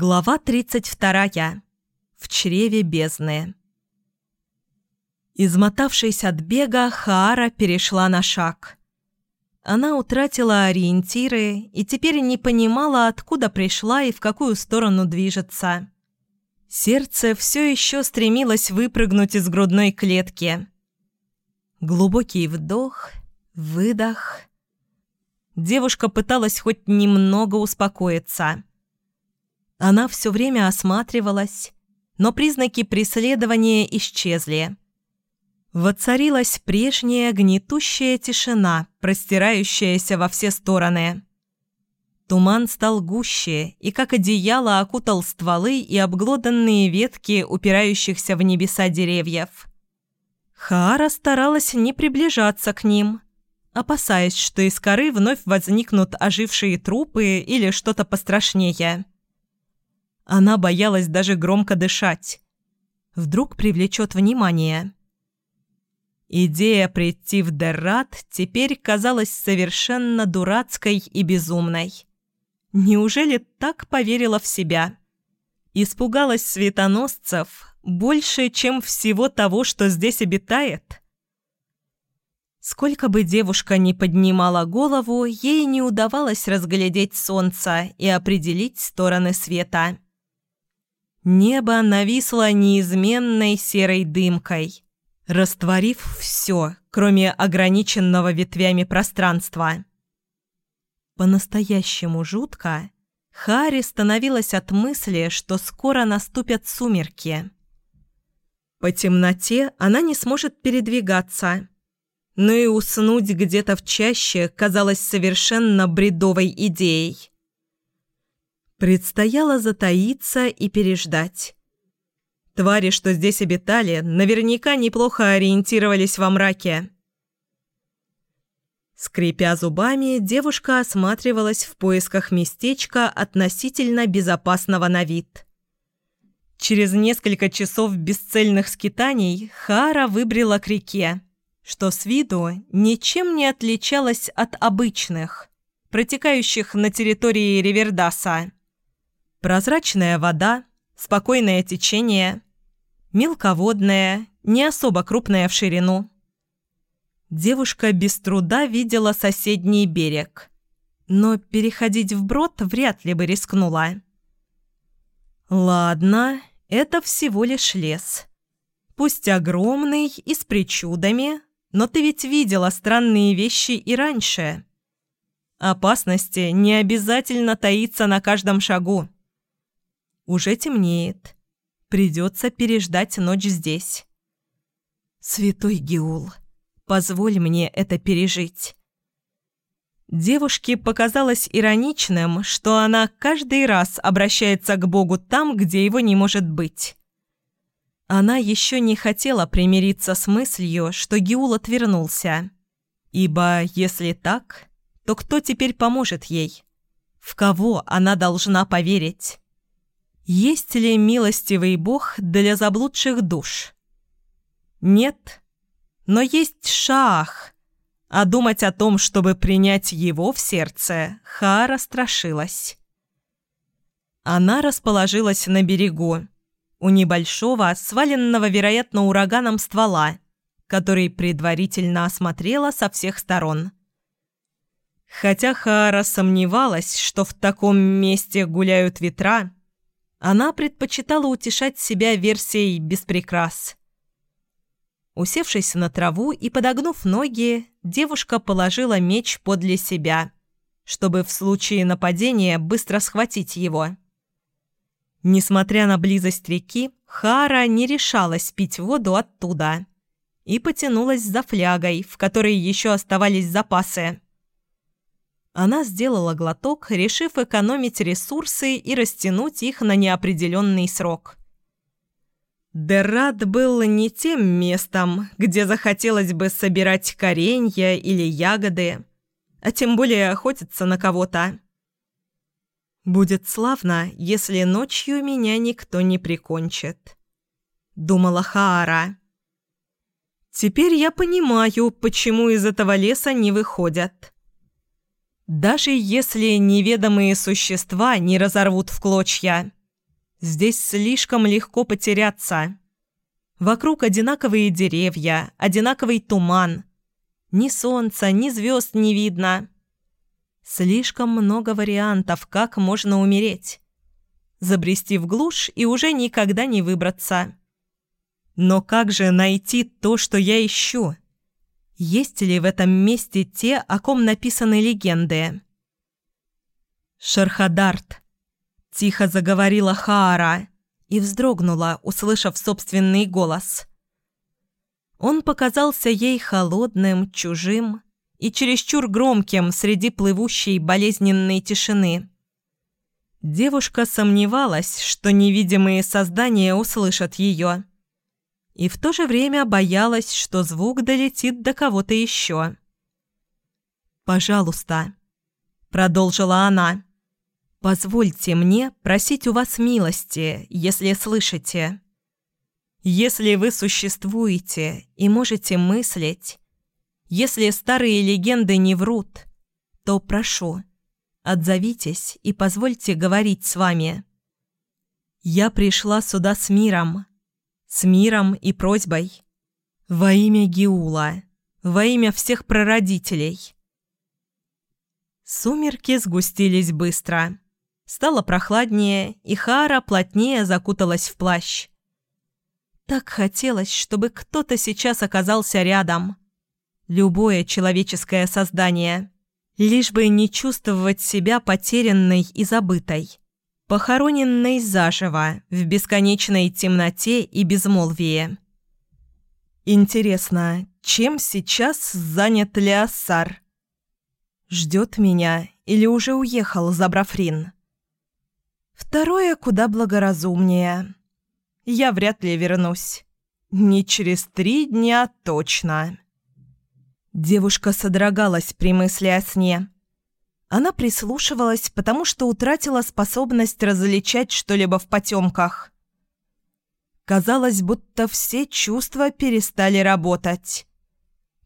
Глава 32. В чреве бездны. Измотавшись от бега, Хаара перешла на шаг. Она утратила ориентиры и теперь не понимала, откуда пришла и в какую сторону движется. Сердце все еще стремилось выпрыгнуть из грудной клетки. Глубокий вдох, выдох. Девушка пыталась хоть немного успокоиться – она все время осматривалась, но признаки преследования исчезли. Воцарилась прежняя гнетущая тишина, простирающаяся во все стороны. Туман стал гуще и как одеяло окутал стволы и обглоданные ветки упирающихся в небеса деревьев. Хаара старалась не приближаться к ним, опасаясь, что из коры вновь возникнут ожившие трупы или что-то пострашнее – она боялась даже громко дышать. Вдруг привлечет внимание. Идея прийти в Деррат теперь казалась совершенно дурацкой и безумной. Неужели так поверила в себя? Испугалась светоносцев больше, чем всего того, что здесь обитает? Сколько бы девушка ни поднимала голову, ей не удавалось разглядеть солнце и определить стороны света. Небо нависло неизменной серой дымкой, растворив все, кроме ограниченного ветвями пространства. По-настоящему жутко Хари становилась от мысли, что скоро наступят сумерки. По темноте она не сможет передвигаться, но и уснуть где-то в чаще казалось совершенно бредовой идеей. Предстояло затаиться и переждать. Твари, что здесь обитали, наверняка неплохо ориентировались во мраке. Скрипя зубами, девушка осматривалась в поисках местечка относительно безопасного на вид. Через несколько часов бесцельных скитаний Хара выбрела к реке, что с виду ничем не отличалась от обычных, протекающих на территории Ривердаса. Прозрачная вода, спокойное течение, мелководное, не особо крупное в ширину. Девушка без труда видела соседний берег, но переходить вброд вряд ли бы рискнула. «Ладно, это всего лишь лес. Пусть огромный и с причудами, но ты ведь видела странные вещи и раньше. Опасности не обязательно таиться на каждом шагу». Уже темнеет. Придется переждать ночь здесь. Святой Геул, позволь мне это пережить. Девушке показалось ироничным, что она каждый раз обращается к Богу там, где его не может быть. Она еще не хотела примириться с мыслью, что Геул отвернулся. Ибо, если так, то кто теперь поможет ей? В кого она должна поверить? Есть ли милостивый Бог для заблудших душ? Нет. Но есть Шах. А думать о том, чтобы принять его в сердце, Хара страшилась. Она расположилась на берегу, у небольшого, сваленного, вероятно, ураганом ствола, который предварительно осмотрела со всех сторон. Хотя Хара сомневалась, что в таком месте гуляют ветра, она предпочитала утешать себя версией «без прикрас». Усевшись на траву и подогнув ноги, девушка положила меч подле себя, чтобы в случае нападения быстро схватить его. Несмотря на близость реки, Хара не решалась пить воду оттуда и потянулась за флягой, в которой еще оставались запасы. Она сделала глоток, решив экономить ресурсы и растянуть их на неопределенный срок. Деррат был не тем местом, где захотелось бы собирать коренья или ягоды, а тем более охотиться на кого-то. «Будет славно, если ночью меня никто не прикончит», — думала Хаара. «Теперь я понимаю, почему из этого леса не выходят». Даже если неведомые существа не разорвут в клочья, Здесь слишком легко потеряться. Вокруг одинаковые деревья, одинаковый туман. Ни солнца, ни звезд не видно. Слишком много вариантов, как можно умереть. Забрести в глушь и уже никогда не выбраться. Но как же найти то, что я ищу? Есть ли в этом месте те, о ком написаны легенды? Шархадарт. Тихо заговорила Хаара и вздрогнула, услышав собственный голос. Он показался ей холодным, чужим и чересчур громким среди плывущей болезненной тишины. Девушка сомневалась, что невидимые создания услышат ее. И в то же время боялась, что звук долетит до кого-то еще. «Пожалуйста», — продолжила она, — Позвольте мне просить у вас милости, если слышите. Если вы существуете и можете мыслить, если старые легенды не врут, то прошу, отзовитесь и позвольте говорить с вами. Я пришла сюда с миром, с миром и просьбой. Во имя Гиула, во имя всех прародителей. Сумерки сгустились быстро. Стало прохладнее, и Хара плотнее закуталась в плащ. Так хотелось, чтобы кто-то сейчас оказался рядом. Любое человеческое создание. Лишь бы не чувствовать себя потерянной и забытой. Похороненной заживо, в бесконечной темноте и безмолвии. Интересно, чем сейчас занят Леоссар? Ждет меня или уже уехал, забрав Рин? Второе куда благоразумнее. Я вряд ли вернусь. Не через три дня точно. Девушка содрогалась при мысли о сне. Она прислушивалась, потому что утратила способность различать что-либо в потемках. Казалось, будто все чувства перестали работать.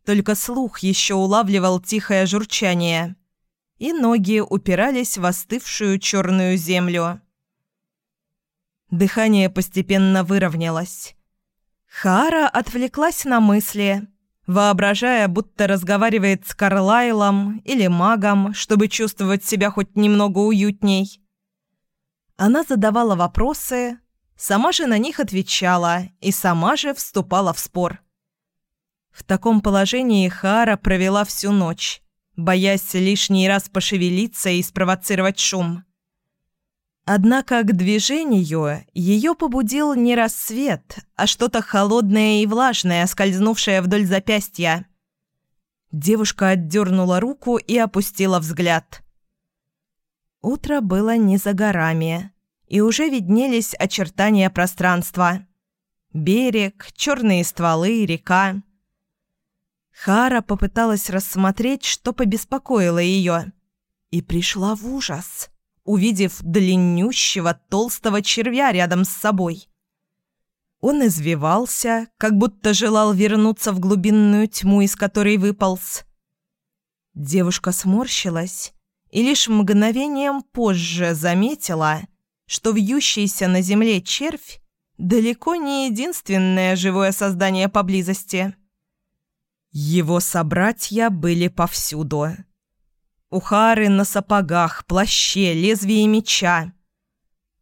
Только слух еще улавливал тихое журчание, и ноги упирались в остывшую черную землю. Дыхание постепенно выровнялось. Хара отвлеклась на мысли, воображая, будто разговаривает с Карлайлом или магом, чтобы чувствовать себя хоть немного уютней. Она задавала вопросы, сама же на них отвечала и сама же вступала в спор. В таком положении Хара провела всю ночь, боясь лишний раз пошевелиться и спровоцировать шум. Однако к движению ее побудил не рассвет, а что-то холодное и влажное, скользнувшее вдоль запястья. Девушка отдернула руку и опустила взгляд. Утро было не за горами, и уже виднелись очертания пространства. Берег, черные стволы, река. Хара попыталась рассмотреть, что побеспокоило ее, и пришла в ужас увидев длиннющего толстого червя рядом с собой. Он извивался, как будто желал вернуться в глубинную тьму, из которой выполз. Девушка сморщилась и лишь мгновением позже заметила, что вьющийся на земле червь далеко не единственное живое создание поблизости. Его собратья были повсюду. Ухары на сапогах, плаще, лезвие меча.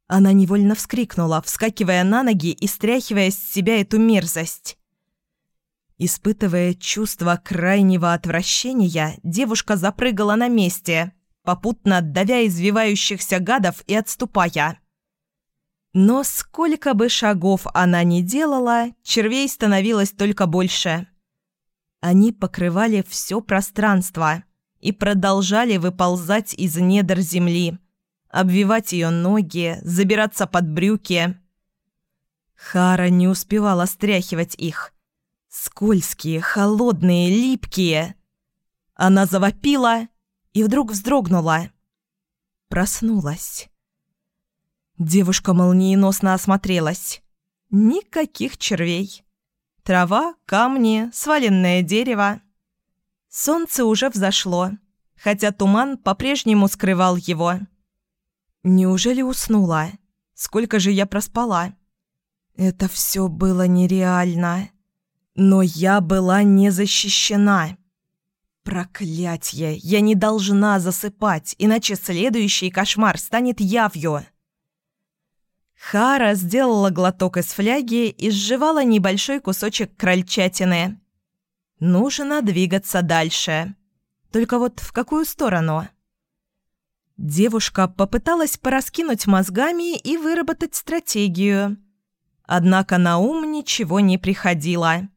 Она невольно вскрикнула, вскакивая на ноги и стряхивая с себя эту мерзость. Испытывая чувство крайнего отвращения, девушка запрыгала на месте, попутно давя извивающихся гадов и отступая. Но сколько бы шагов она ни делала, червей становилось только больше. Они покрывали все пространство – и продолжали выползать из недр земли, обвивать ее ноги, забираться под брюки. Хара не успевала стряхивать их. Скользкие, холодные, липкие. Она завопила и вдруг вздрогнула. Проснулась. Девушка молниеносно осмотрелась. Никаких червей. Трава, камни, сваленное дерево. Солнце уже взошло, хотя туман по-прежнему скрывал его. Неужели уснула? Сколько же я проспала? Это все было нереально. Но я была не защищена. Проклятье! Я не должна засыпать, иначе следующий кошмар станет явью. Хара сделала глоток из фляги и сживала небольшой кусочек крольчатины. Нужно двигаться дальше. Только вот в какую сторону? Девушка попыталась пораскинуть мозгами и выработать стратегию. Однако на ум ничего не приходило.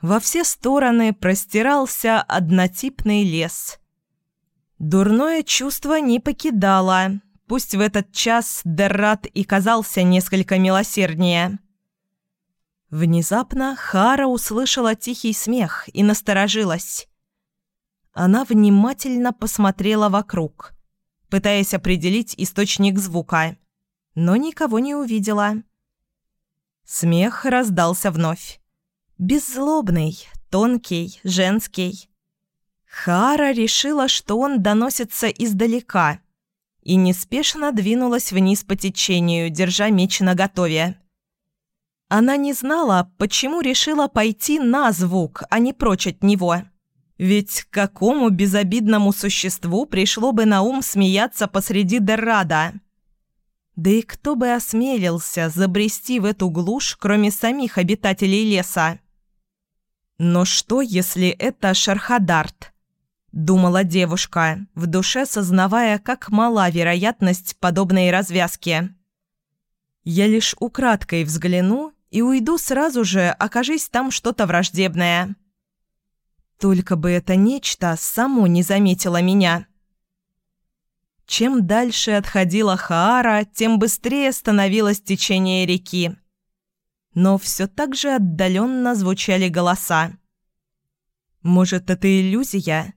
Во все стороны простирался однотипный лес. Дурное чувство не покидало, пусть в этот час Деррат и казался несколько милосерднее. Внезапно Хара услышала тихий смех и насторожилась. Она внимательно посмотрела вокруг, пытаясь определить источник звука, но никого не увидела. Смех раздался вновь. Беззлобный, тонкий, женский. Хара решила, что он доносится издалека, и неспешно двинулась вниз по течению, держа меч наготове. Она не знала, почему решила пойти на звук, а не прочь от него. Ведь какому безобидному существу пришло бы на ум смеяться посреди Деррада? Да и кто бы осмелился забрести в эту глушь, кроме самих обитателей леса? «Но что, если это Шархадарт?» – думала девушка, в душе сознавая, как мала вероятность подобной развязки. «Я лишь украдкой взгляну и уйду сразу же, окажись там что-то враждебное». Только бы это нечто само не заметило меня. Чем дальше отходила Хаара, тем быстрее становилось течение реки но все так же отдаленно звучали голоса. «Может, это иллюзия?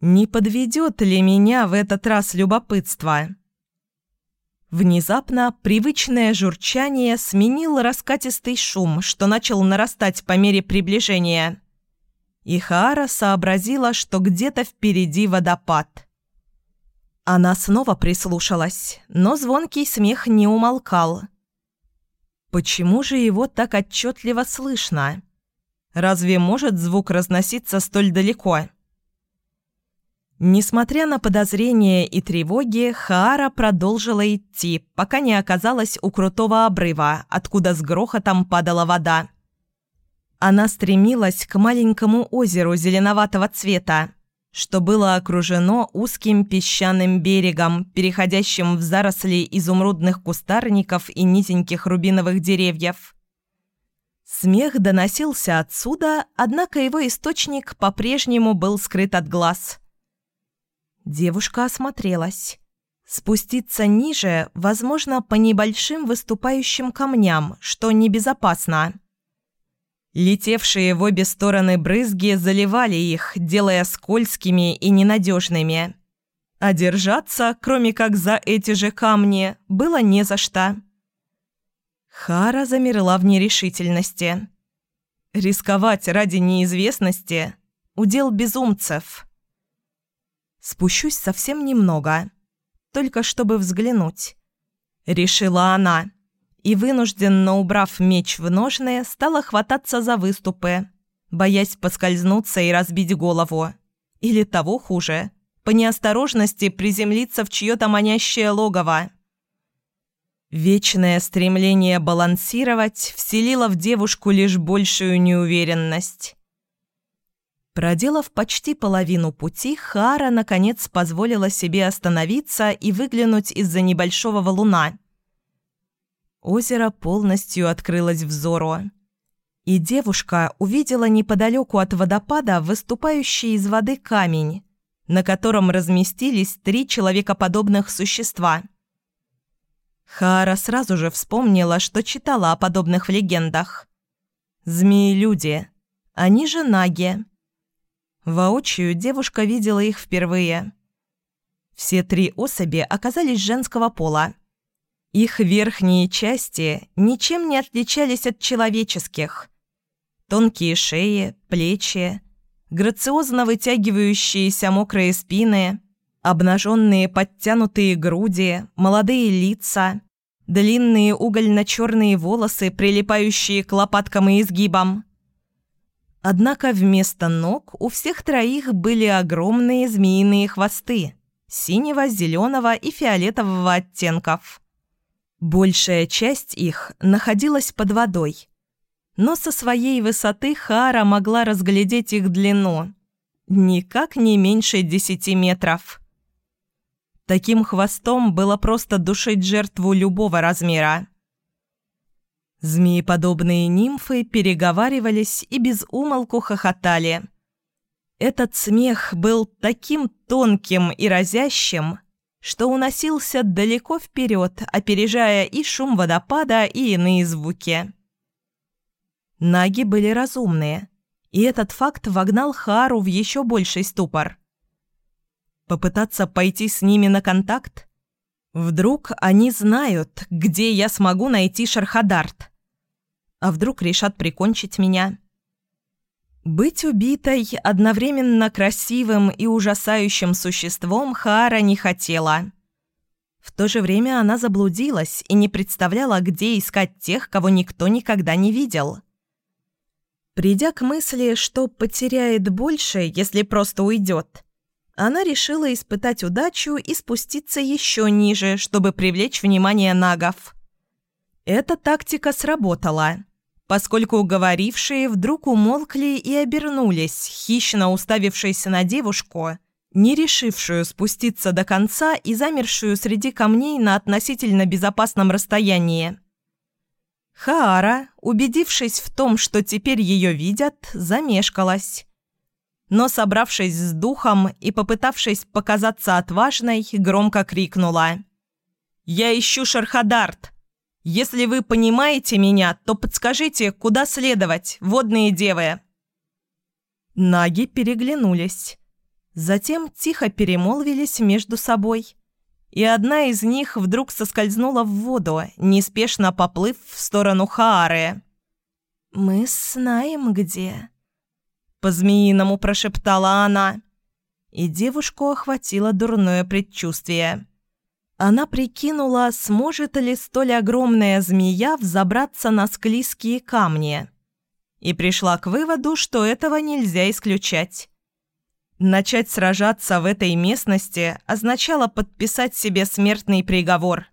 Не подведет ли меня в этот раз любопытство?» Внезапно привычное журчание сменил раскатистый шум, что начал нарастать по мере приближения. И Хаара сообразила, что где-то впереди водопад. Она снова прислушалась, но звонкий смех не умолкал – Почему же его так отчетливо слышно? Разве может звук разноситься столь далеко? Несмотря на подозрения и тревоги, Хаара продолжила идти, пока не оказалась у крутого обрыва, откуда с грохотом падала вода. Она стремилась к маленькому озеру зеленоватого цвета, что было окружено узким песчаным берегом, переходящим в заросли изумрудных кустарников и низеньких рубиновых деревьев. Смех доносился отсюда, однако его источник по-прежнему был скрыт от глаз. Девушка осмотрелась. Спуститься ниже, возможно, по небольшим выступающим камням, что небезопасно. Летевшие в обе стороны брызги заливали их, делая скользкими и ненадежными. А держаться, кроме как за эти же камни, было не за что. Хара замерла в нерешительности. Рисковать ради неизвестности – удел безумцев. Спущусь совсем немного, только чтобы взглянуть. Решила она и, вынужденно убрав меч в ножны, стала хвататься за выступы, боясь поскользнуться и разбить голову. Или того хуже, по неосторожности приземлиться в чье-то манящее логово. Вечное стремление балансировать вселило в девушку лишь большую неуверенность. Проделав почти половину пути, Хара наконец позволила себе остановиться и выглянуть из-за небольшого валуна – Озеро полностью открылось взору. И девушка увидела неподалеку от водопада выступающий из воды камень, на котором разместились три человекоподобных существа. Хара сразу же вспомнила, что читала о подобных в легендах. Змеи-люди. Они же наги. Воочию девушка видела их впервые. Все три особи оказались женского пола – их верхние части ничем не отличались от человеческих. Тонкие шеи, плечи, грациозно вытягивающиеся мокрые спины, обнаженные подтянутые груди, молодые лица, длинные угольно-черные волосы, прилипающие к лопаткам и изгибам. Однако вместо ног у всех троих были огромные змеиные хвосты синего, зеленого и фиолетового оттенков. Большая часть их находилась под водой, но со своей высоты Хара могла разглядеть их длину. Никак не меньше десяти метров. Таким хвостом было просто душить жертву любого размера. Змееподобные нимфы переговаривались и без умолку хохотали. Этот смех был таким тонким и разящим, что уносился далеко вперед, опережая и шум водопада, и иные звуки. Наги были разумные, и этот факт вогнал Хару в еще больший ступор. Попытаться пойти с ними на контакт? Вдруг они знают, где я смогу найти Шархадарт? А вдруг решат прикончить меня? Быть убитой одновременно красивым и ужасающим существом Хара не хотела. В то же время она заблудилась и не представляла, где искать тех, кого никто никогда не видел. Придя к мысли, что потеряет больше, если просто уйдет, она решила испытать удачу и спуститься еще ниже, чтобы привлечь внимание нагов. Эта тактика сработала, поскольку уговорившие вдруг умолкли и обернулись, хищно уставившись на девушку, не решившую спуститься до конца и замершую среди камней на относительно безопасном расстоянии. Хаара, убедившись в том, что теперь ее видят, замешкалась но, собравшись с духом и попытавшись показаться отважной, громко крикнула. «Я ищу Шархадарт! Если вы понимаете меня, то подскажите, куда следовать, водные девы!» Наги переглянулись. Затем тихо перемолвились между собой. И одна из них вдруг соскользнула в воду, неспешно поплыв в сторону Хаары. «Мы знаем, где», по-змеиному прошептала она. И девушку охватило дурное предчувствие. Она прикинула, сможет ли столь огромная змея взобраться на склизкие камни. И пришла к выводу, что этого нельзя исключать. Начать сражаться в этой местности означало подписать себе смертный приговор.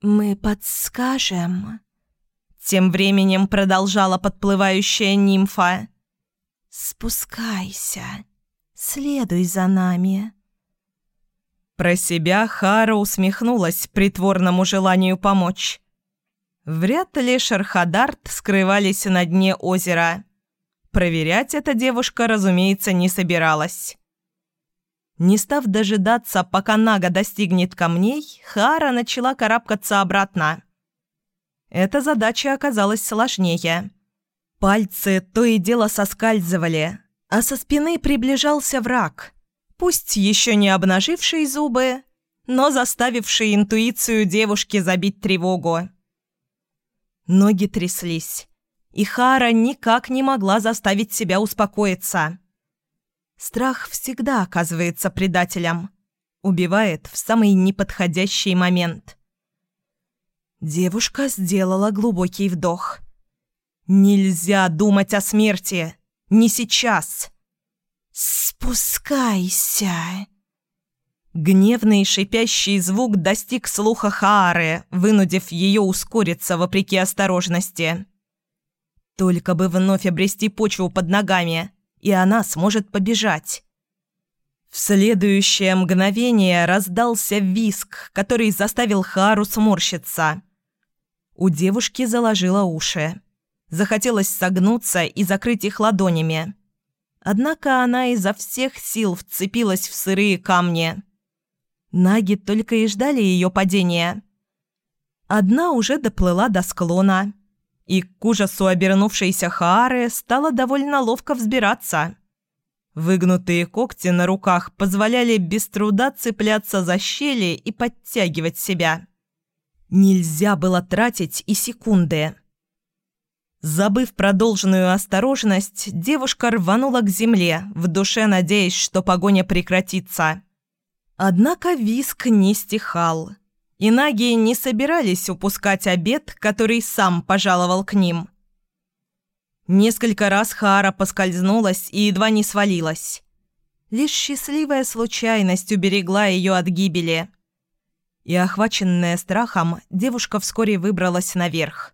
«Мы подскажем», — тем временем продолжала подплывающая нимфа. «Спускайся, следуй за нами». Про себя Хара усмехнулась притворному желанию помочь. Вряд ли Шархадарт скрывались на дне озера. Проверять эта девушка, разумеется, не собиралась. Не став дожидаться, пока Нага достигнет камней, Хара начала карабкаться обратно. Эта задача оказалась сложнее. Пальцы то и дело соскальзывали, а со спины приближался враг, пусть еще не обнаживший зубы, но заставивший интуицию девушки забить тревогу. Ноги тряслись, и Хара никак не могла заставить себя успокоиться. Страх всегда оказывается предателем, убивает в самый неподходящий момент. Девушка сделала глубокий вдох – Нельзя думать о смерти. Не сейчас. Спускайся. Гневный шипящий звук достиг слуха Хаары, вынудив ее ускориться вопреки осторожности. Только бы вновь обрести почву под ногами, и она сможет побежать. В следующее мгновение раздался виск, который заставил Хару сморщиться. У девушки заложило уши. Захотелось согнуться и закрыть их ладонями. Однако она изо всех сил вцепилась в сырые камни. Наги только и ждали ее падения. Одна уже доплыла до склона, и к ужасу обернувшейся Хаары стало довольно ловко взбираться. Выгнутые когти на руках позволяли без труда цепляться за щели и подтягивать себя. Нельзя было тратить и секунды. Забыв продолженную осторожность, девушка рванула к земле, в душе надеясь, что погоня прекратится. Однако виск не стихал, и наги не собирались упускать обед, который сам пожаловал к ним. Несколько раз Хаара поскользнулась и едва не свалилась. Лишь счастливая случайность уберегла ее от гибели. И, охваченная страхом, девушка вскоре выбралась наверх.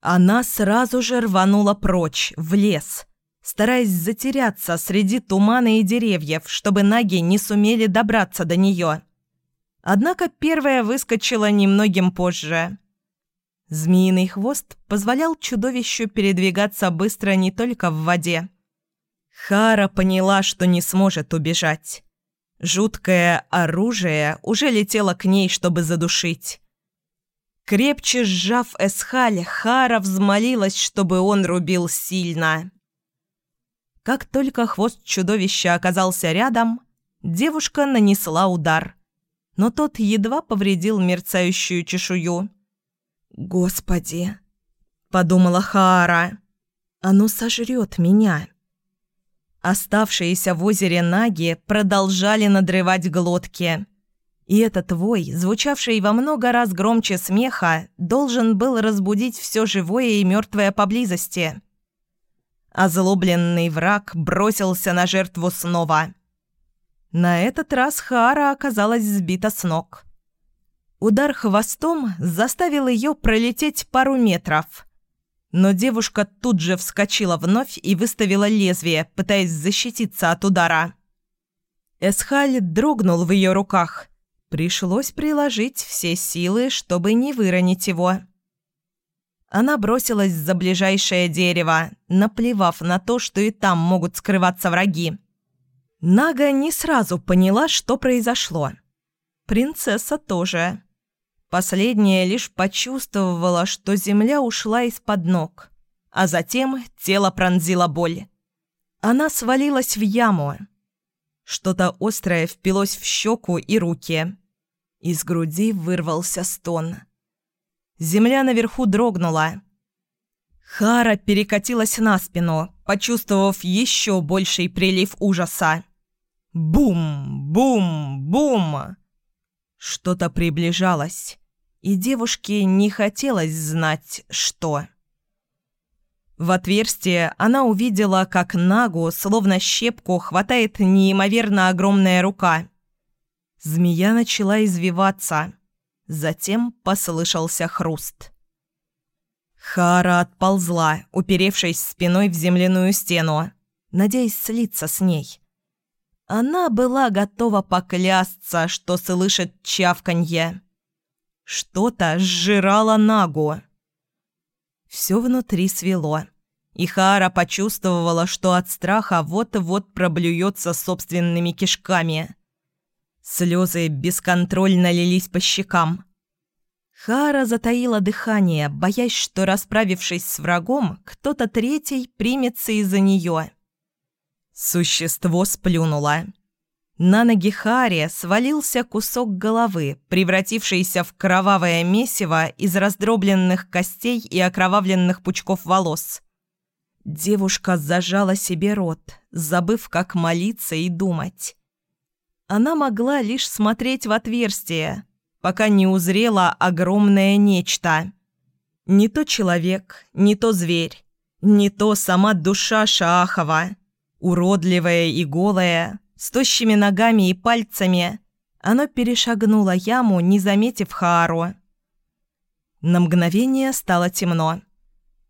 Она сразу же рванула прочь, в лес, стараясь затеряться среди тумана и деревьев, чтобы наги не сумели добраться до нее. Однако первая выскочила немногим позже. Змеиный хвост позволял чудовищу передвигаться быстро не только в воде. Хара поняла, что не сможет убежать. Жуткое оружие уже летело к ней, чтобы задушить. Крепче сжав Эсхаль, Хара взмолилась, чтобы он рубил сильно. Как только хвост чудовища оказался рядом, девушка нанесла удар. Но тот едва повредил мерцающую чешую. «Господи!» – подумала Хаара. «Оно сожрет меня!» Оставшиеся в озере наги продолжали надрывать глотки. И этот вой, звучавший во много раз громче смеха, должен был разбудить все живое и мертвое поблизости. Озлобленный враг бросился на жертву снова. На этот раз Хаара оказалась сбита с ног. Удар хвостом заставил ее пролететь пару метров. Но девушка тут же вскочила вновь и выставила лезвие, пытаясь защититься от удара. Эсхаль дрогнул в ее руках. Пришлось приложить все силы, чтобы не выронить его. Она бросилась за ближайшее дерево, наплевав на то, что и там могут скрываться враги. Нага не сразу поняла, что произошло. Принцесса тоже. Последняя лишь почувствовала, что земля ушла из-под ног, а затем тело пронзила боль. Она свалилась в яму. Что-то острое впилось в щеку и руки. Из груди вырвался стон. Земля наверху дрогнула. Хара перекатилась на спину, почувствовав еще больший прилив ужаса. Бум! Бум! Бум! Что-то приближалось, и девушке не хотелось знать, что. В отверстие она увидела, как Нагу, словно щепку, хватает неимоверно огромная рука. Змея начала извиваться. Затем послышался хруст. Хара отползла, уперевшись спиной в земляную стену, надеясь слиться с ней. Она была готова поклясться, что слышит чавканье. Что-то сжирало Нагу. Все внутри свело, и Хара почувствовала, что от страха вот-вот проблюется собственными кишками. Слезы бесконтрольно лились по щекам. Хара затаила дыхание, боясь, что, расправившись с врагом, кто-то третий примется из-за нее. Существо сплюнуло. На ноги Хари свалился кусок головы, превратившийся в кровавое месиво из раздробленных костей и окровавленных пучков волос. Девушка зажала себе рот, забыв, как молиться и думать. Она могла лишь смотреть в отверстие, пока не узрела огромное нечто. Не то человек, не то зверь, не то сама душа Шаахова, уродливая и голая, с тощими ногами и пальцами. Оно перешагнуло яму, не заметив Хаару. На мгновение стало темно.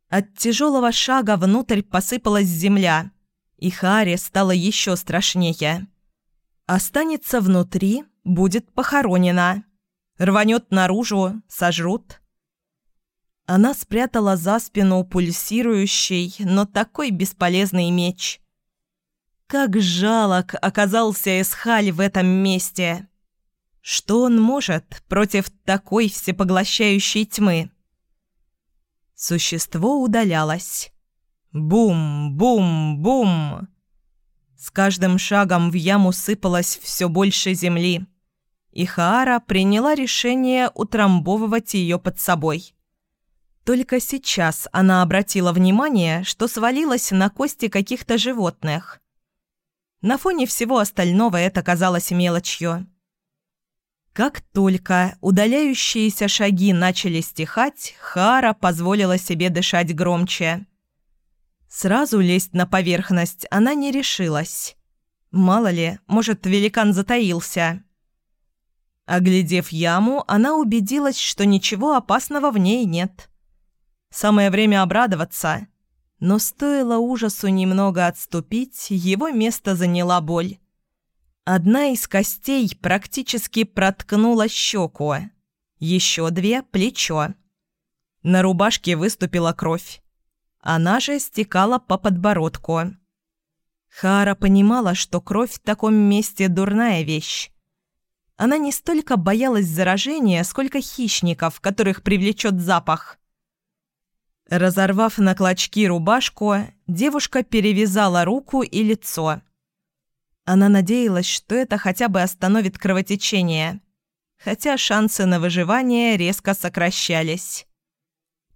От тяжелого шага внутрь посыпалась земля, и Хааре стало еще страшнее. Останется внутри, будет похоронена. Рванет наружу, сожрут. Она спрятала за спину пульсирующий, но такой бесполезный меч. Как жалок оказался Эсхаль в этом месте. Что он может против такой всепоглощающей тьмы? Существо удалялось. Бум, бум, бум. С каждым шагом в яму сыпалось все больше земли, и Хаара приняла решение утрамбовывать ее под собой. Только сейчас она обратила внимание, что свалилась на кости каких-то животных. На фоне всего остального это казалось мелочью. Как только удаляющиеся шаги начали стихать, Хара позволила себе дышать громче. Сразу лезть на поверхность она не решилась. Мало ли, может, великан затаился. Оглядев яму, она убедилась, что ничего опасного в ней нет. Самое время обрадоваться. Но стоило ужасу немного отступить, его место заняла боль. Одна из костей практически проткнула щеку. Еще две – плечо. На рубашке выступила кровь. Она же стекала по подбородку. Хара понимала, что кровь в таком месте – дурная вещь. Она не столько боялась заражения, сколько хищников, которых привлечет запах. Разорвав на клочки рубашку, девушка перевязала руку и лицо. Она надеялась, что это хотя бы остановит кровотечение, хотя шансы на выживание резко сокращались.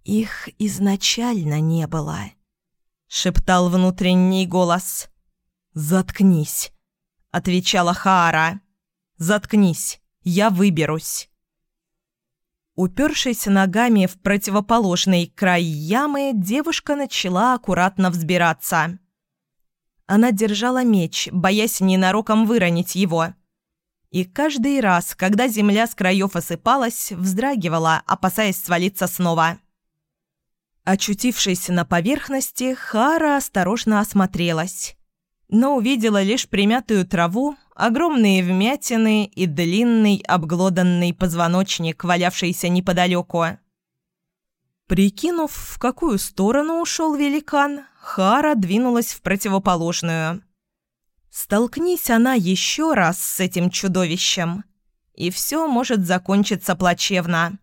«Их изначально не было», — шептал внутренний голос. «Заткнись», — отвечала Хаара. «Заткнись, я выберусь». Упершись ногами в противоположный край ямы, девушка начала аккуратно взбираться. Она держала меч, боясь ненароком выронить его. И каждый раз, когда земля с краев осыпалась, вздрагивала, опасаясь свалиться снова. Очутившись на поверхности, Хара осторожно осмотрелась, но увидела лишь примятую траву, огромные вмятины и длинный обглоданный позвоночник, валявшийся неподалеку. Прикинув, в какую сторону ушел великан, Хара двинулась в противоположную. Столкнись она еще раз с этим чудовищем, и все может закончиться плачевно.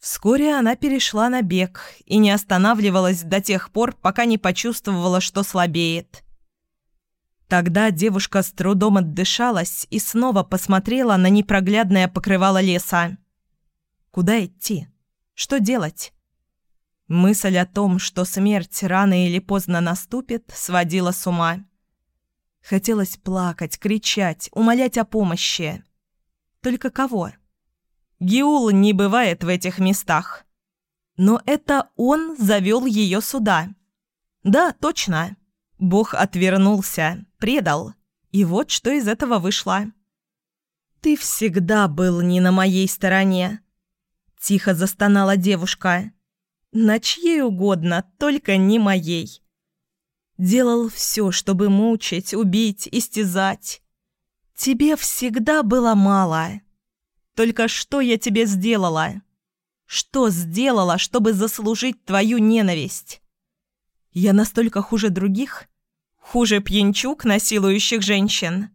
Вскоре она перешла на бег и не останавливалась до тех пор, пока не почувствовала, что слабеет. Тогда девушка с трудом отдышалась и снова посмотрела на непроглядное покрывало леса. Куда идти? Что делать? Мысль о том, что смерть рано или поздно наступит, сводила с ума. Хотелось плакать, кричать, умолять о помощи. Только кого? Гиул не бывает в этих местах. Но это он завел ее сюда. Да, точно. Бог отвернулся, предал. И вот что из этого вышло. «Ты всегда был не на моей стороне», – тихо застонала девушка. «На чьей угодно, только не моей». Делал все, чтобы мучить, убить, истязать. Тебе всегда было мало. Только что я тебе сделала? Что сделала, чтобы заслужить твою ненависть? Я настолько хуже других? Хуже пьянчук, насилующих женщин?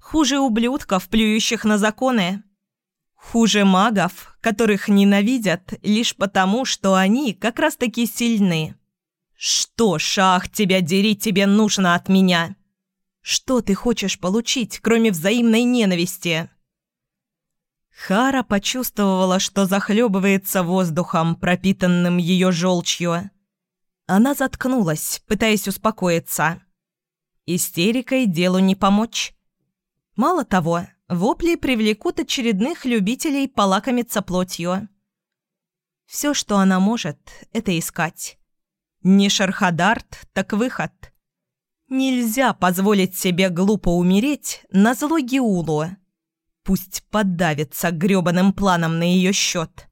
Хуже ублюдков, плюющих на законы? Хуже магов, которых ненавидят лишь потому, что они как раз-таки сильны? Что, шах, тебя дери, тебе нужно от меня? Что ты хочешь получить, кроме взаимной ненависти?» Хара почувствовала, что захлебывается воздухом, пропитанным ее желчью. Она заткнулась, пытаясь успокоиться. Истерикой делу не помочь. Мало того, вопли привлекут очередных любителей полакомиться плотью. Все, что она может, это искать. Не Шархадарт, так выход. Нельзя позволить себе глупо умереть на зло Геулу. Пусть поддавится грёбаным планом на ее счет.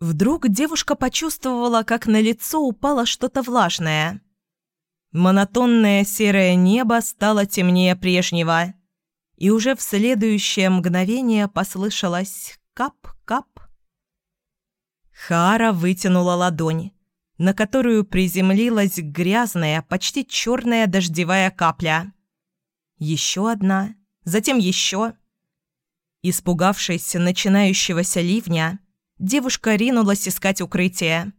Вдруг девушка почувствовала, как на лицо упало что-то влажное. Монотонное серое небо стало темнее прежнего, и уже в следующее мгновение послышалось кап-кап. Хара вытянула ладонь, на которую приземлилась грязная, почти черная дождевая капля. Еще одна, затем еще. Испугавшись начинающегося ливня, девушка ринулась искать укрытие.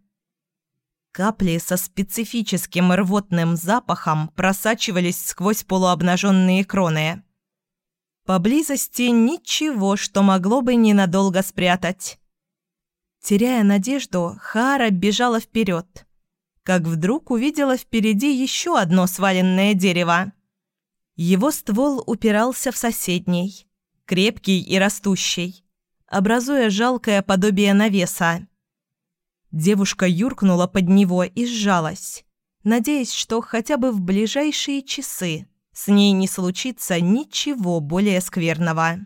Капли со специфическим рвотным запахом просачивались сквозь полуобнаженные кроны. Поблизости ничего, что могло бы ненадолго спрятать. Теряя надежду, Хара бежала вперед, как вдруг увидела впереди еще одно сваленное дерево. Его ствол упирался в соседний – крепкий и растущий, образуя жалкое подобие навеса. Девушка юркнула под него и сжалась, надеясь, что хотя бы в ближайшие часы с ней не случится ничего более скверного.